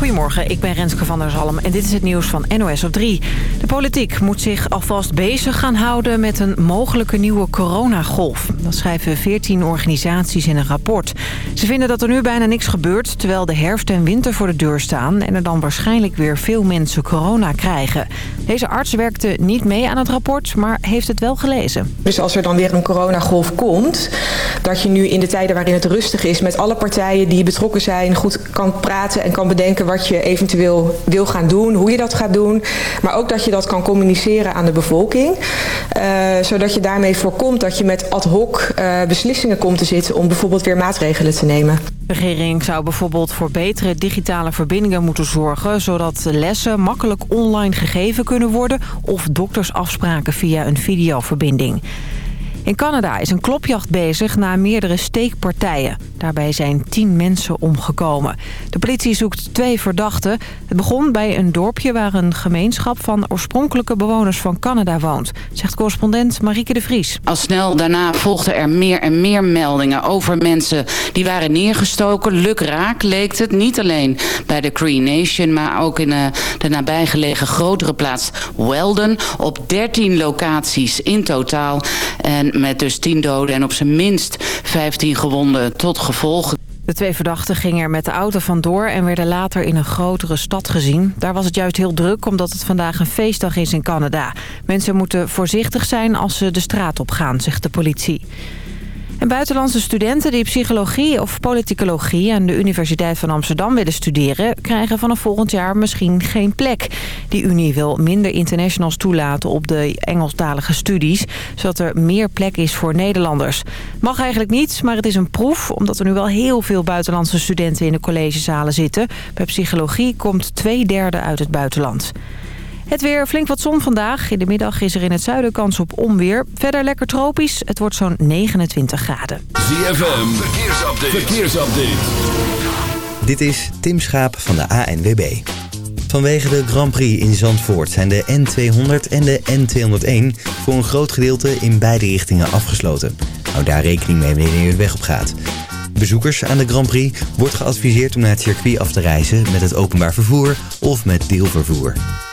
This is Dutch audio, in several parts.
Goedemorgen, ik ben Renske van der Zalm en dit is het nieuws van NOS op 3. De politiek moet zich alvast bezig gaan houden met een mogelijke nieuwe coronagolf. Dat schrijven 14 organisaties in een rapport. Ze vinden dat er nu bijna niks gebeurt, terwijl de herfst en winter voor de deur staan... en er dan waarschijnlijk weer veel mensen corona krijgen. Deze arts werkte niet mee aan het rapport, maar heeft het wel gelezen. Dus als er dan weer een coronagolf komt... dat je nu in de tijden waarin het rustig is met alle partijen die betrokken zijn... goed kan praten en kan bedenken wat je eventueel wil gaan doen, hoe je dat gaat doen. Maar ook dat je dat kan communiceren aan de bevolking. Uh, zodat je daarmee voorkomt dat je met ad hoc uh, beslissingen komt te zitten om bijvoorbeeld weer maatregelen te nemen. De regering zou bijvoorbeeld voor betere digitale verbindingen moeten zorgen... zodat lessen makkelijk online gegeven kunnen worden... of doktersafspraken via een videoverbinding. In Canada is een klopjacht bezig na meerdere steekpartijen. Daarbij zijn tien mensen omgekomen. De politie zoekt twee verdachten. Het begon bij een dorpje waar een gemeenschap van oorspronkelijke bewoners van Canada woont. Zegt correspondent Marieke de Vries. Al snel daarna volgden er meer en meer meldingen over mensen die waren neergestoken. Lukraak leek het. Niet alleen bij de Cree Nation, maar ook in de nabijgelegen grotere plaats Weldon. Op 13 locaties in totaal. En met dus 10 doden en op zijn minst 15 gewonden tot De twee verdachten gingen er met de auto vandoor en werden later in een grotere stad gezien. Daar was het juist heel druk omdat het vandaag een feestdag is in Canada. Mensen moeten voorzichtig zijn als ze de straat op gaan, zegt de politie. En buitenlandse studenten die psychologie of politicologie aan de Universiteit van Amsterdam willen studeren... krijgen vanaf volgend jaar misschien geen plek. Die unie wil minder internationals toelaten op de Engelstalige studies... zodat er meer plek is voor Nederlanders. Mag eigenlijk niet, maar het is een proef... omdat er nu wel heel veel buitenlandse studenten in de collegezalen zitten. Bij psychologie komt twee derde uit het buitenland. Het weer flink wat zon vandaag. In de middag is er in het zuiden kans op onweer. Verder lekker tropisch. Het wordt zo'n 29 graden. ZFM, verkeersupdate. verkeersupdate. Dit is Tim Schaap van de ANWB. Vanwege de Grand Prix in Zandvoort zijn de N200 en de N201 voor een groot gedeelte in beide richtingen afgesloten. Hou daar rekening mee wanneer je de weg op gaat. Bezoekers aan de Grand Prix wordt geadviseerd om naar het circuit af te reizen met het openbaar vervoer of met deelvervoer.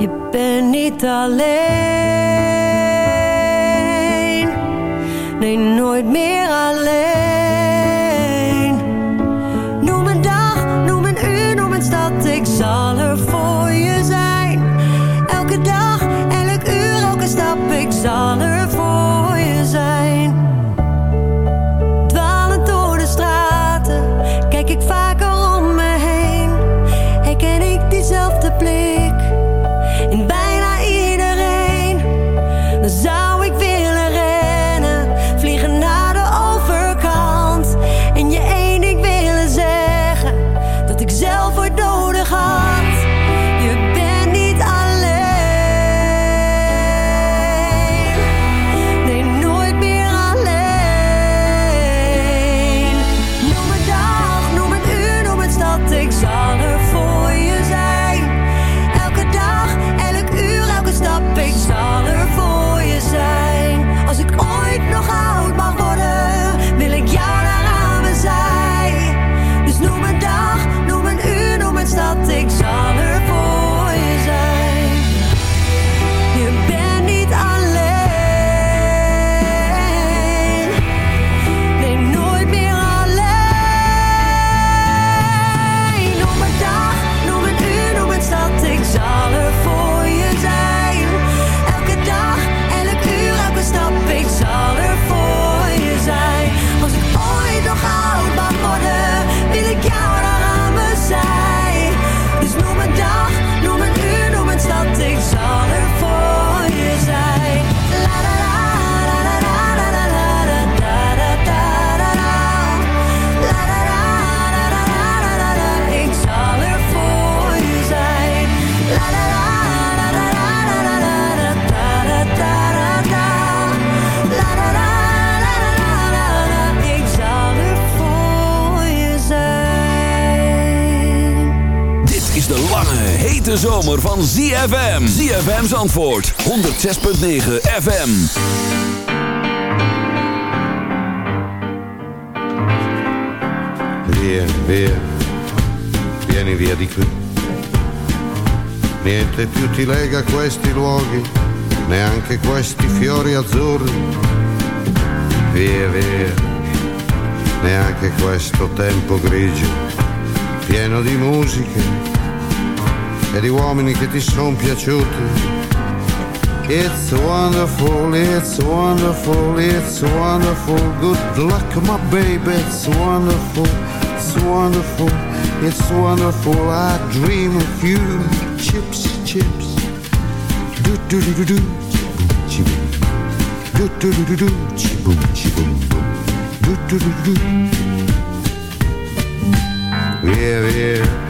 Je bent niet alleen, nee nooit meer alleen. Hete zomer van ZFM. ZFM's antwoord. 106.9 FM. Via, via. Vieni via di qui. Niente più ti lega questi luoghi, neanche questi fiori azzurri. Via, via. Neanche questo tempo grigio, pieno di musiche e di uomini che ti sono piaciuti. It's wonderful, it's wonderful, it's wonderful. Good luck, my baby, it's wonderful, it's wonderful, it's wonderful. I dream of you, chips, chips. Do do do do do, chiboom, do do do do do, chiboom, chiboom, do do do do do. Via, via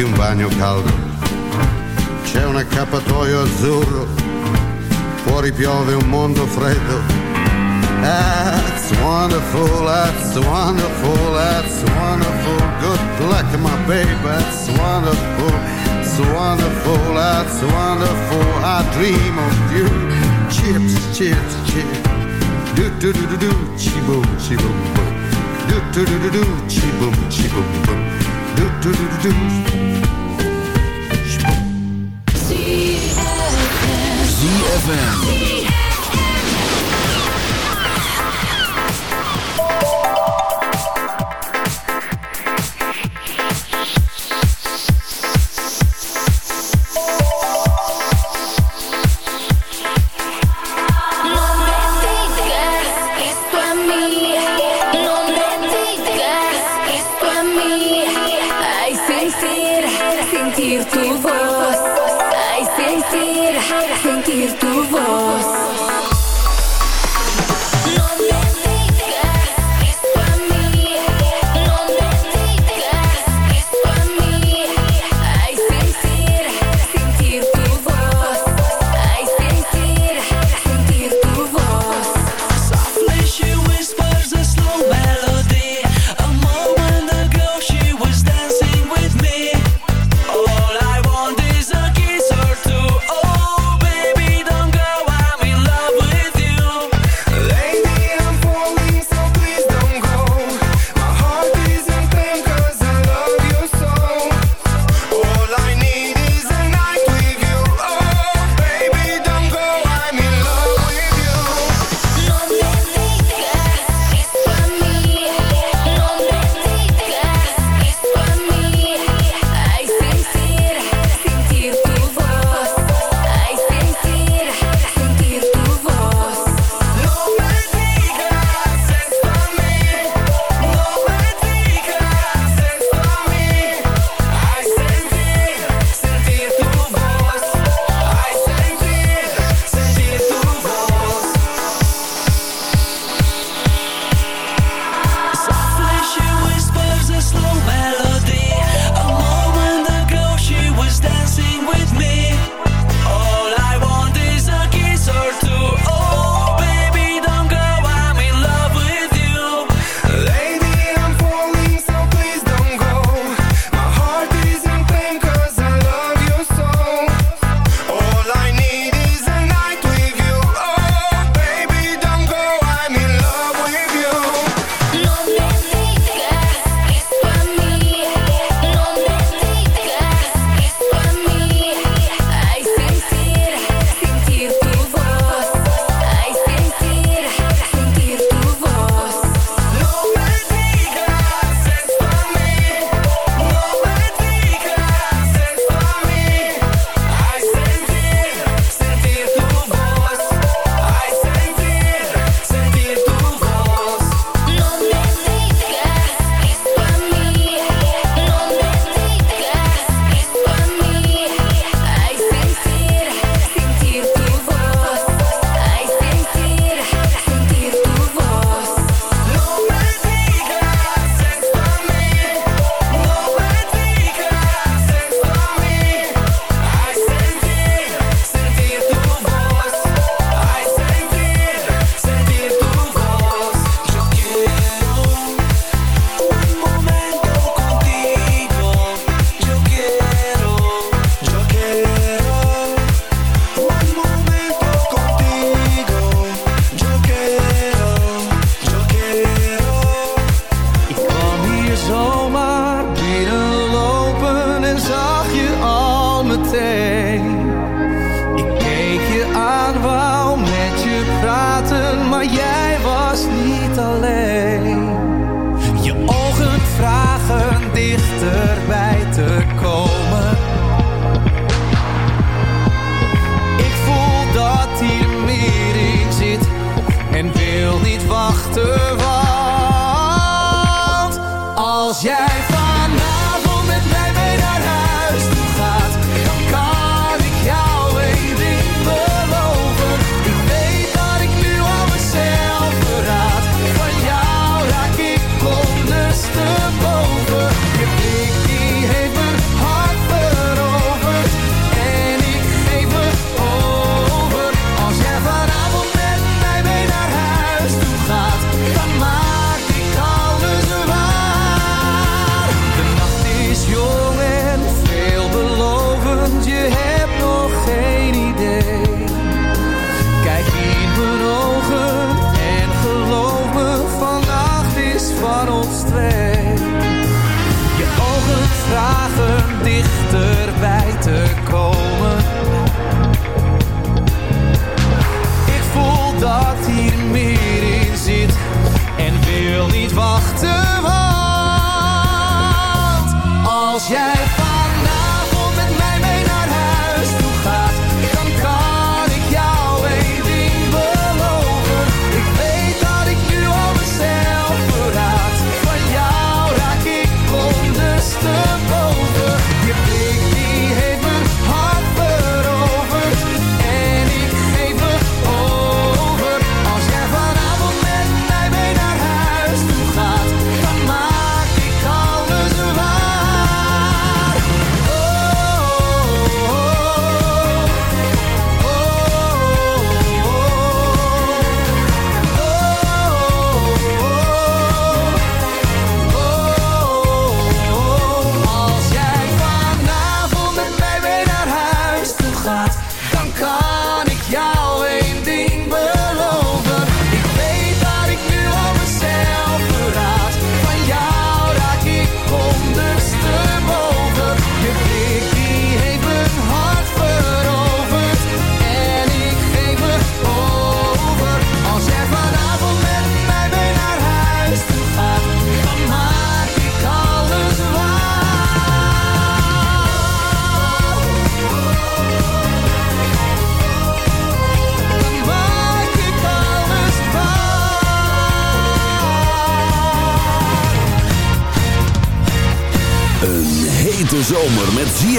farti un bagno caldo. C'è un accappatoio azzurro, fuori piove un mondo freddo. That's wonderful, that's wonderful, that's wonderful. Good luck, my baby, that's wonderful, it's wonderful, that's wonderful. I dream of you. Chips, chips, chips. Do do do do do, chee boom, chee boom boom. Do do do do do, chee boom, chee boom boom. ZFM.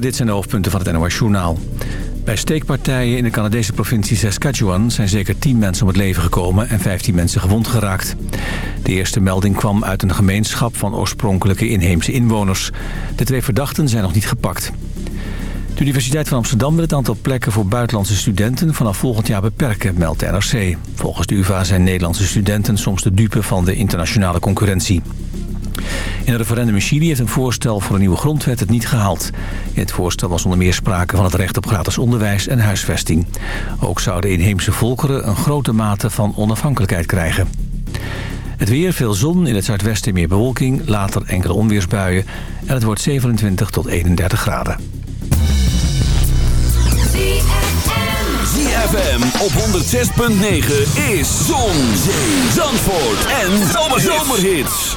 Dit zijn de hoofdpunten van het NOS Journaal. Bij steekpartijen in de Canadese provincie Saskatchewan... zijn zeker 10 mensen om het leven gekomen en 15 mensen gewond geraakt. De eerste melding kwam uit een gemeenschap van oorspronkelijke inheemse inwoners. De twee verdachten zijn nog niet gepakt. De Universiteit van Amsterdam wil het aantal plekken voor buitenlandse studenten vanaf volgend jaar beperken, meldt de NRC. Volgens de UvA zijn Nederlandse studenten soms de dupe van de internationale concurrentie. In een referendum in Chili heeft een voorstel voor een nieuwe grondwet het niet gehaald. In het voorstel was onder meer sprake van het recht op gratis onderwijs en huisvesting. Ook zouden inheemse volkeren een grote mate van onafhankelijkheid krijgen. Het weer, veel zon, in het zuidwesten meer bewolking, later enkele onweersbuien... en het wordt 27 tot 31 graden. ZFM op 106.9 is Zon, Zee, Zandvoort en Zomerhits.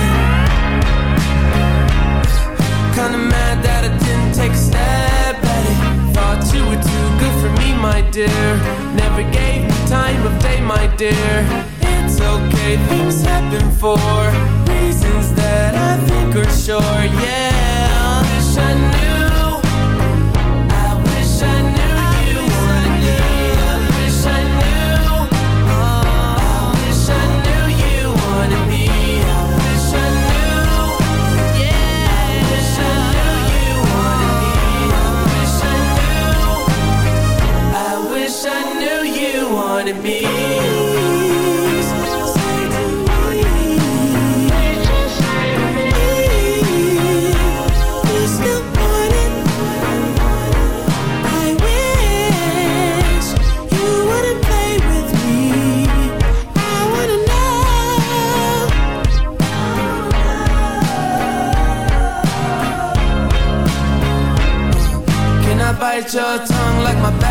my dear. Never gave me time of day, my dear. It's okay, things happen for reasons that I think are sure. Yeah, I wish I knew. Your tongue like my bad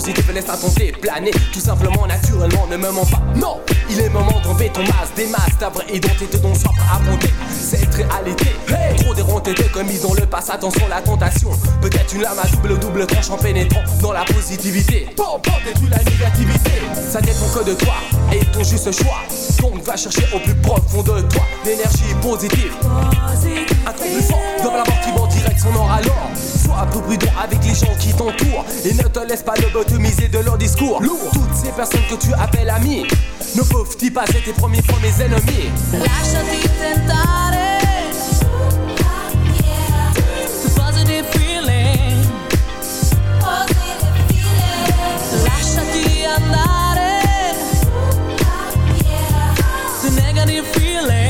Vibrations positives, laisse-toi tenter, planer tout simplement, naturellement, ne me mens pas. Non, il est moment d'enlever ton masque, des masques, ta vraie identité dont soif à affronter cette réalité. Hey Trop déronté de commis dans le passé, attention la tentation. Peut-être une lame à double double tranche en pénétrant dans la positivité. Bon, bon, détruis la négativité. Ça dépend que de toi et ton juste choix. Donc va chercher au plus profond de toi l'énergie positive. Un plus dans la son or alors. Sois un peu prudent avec les gens qui t'entourent Et ne te laisse pas lobotomiser de leur discours. Toutes ces personnes que tu appelles amis Ne peuvent-ils pas être tes premiers fois mes ennemis? Lasciati tentare The positive feeling Lasciati andare The negative feeling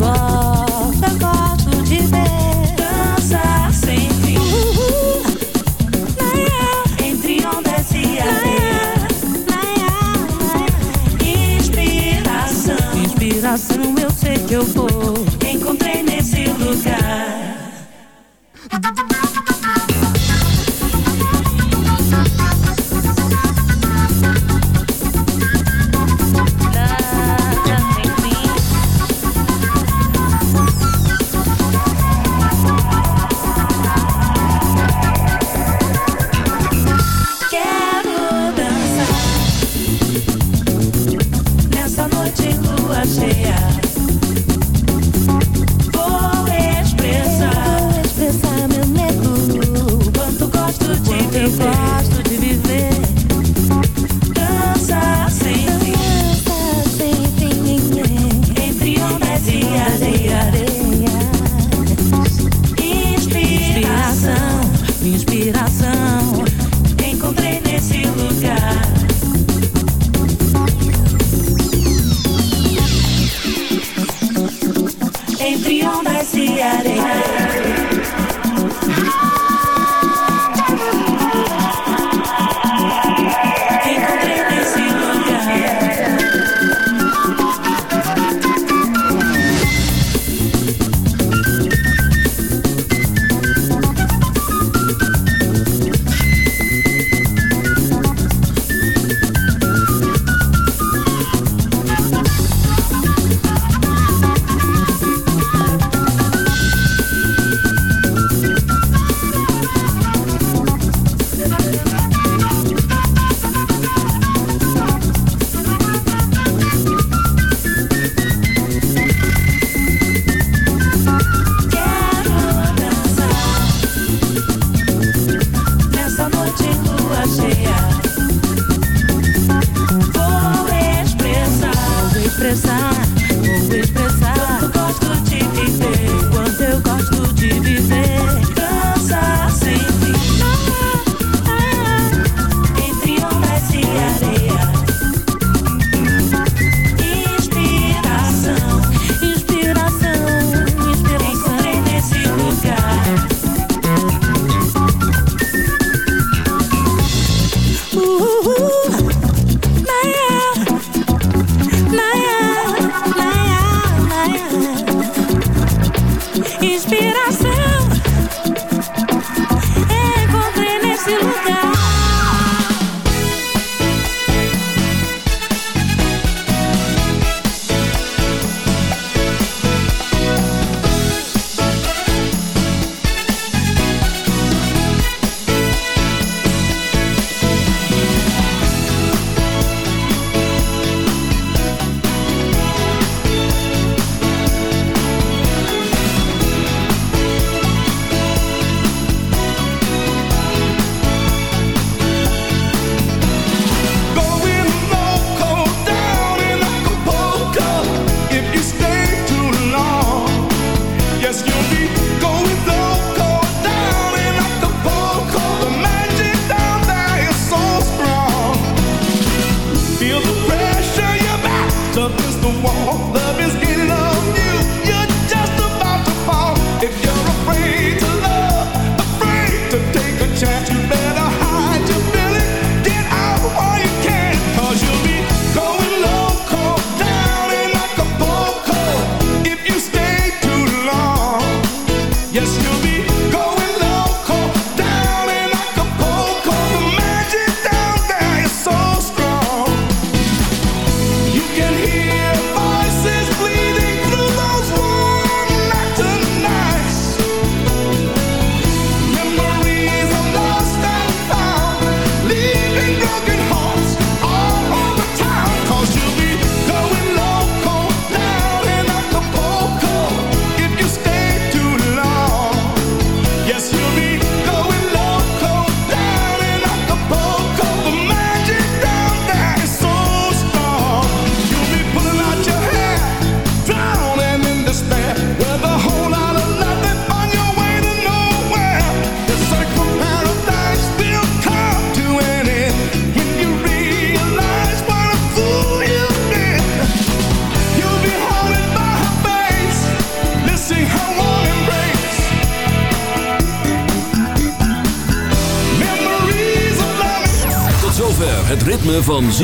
above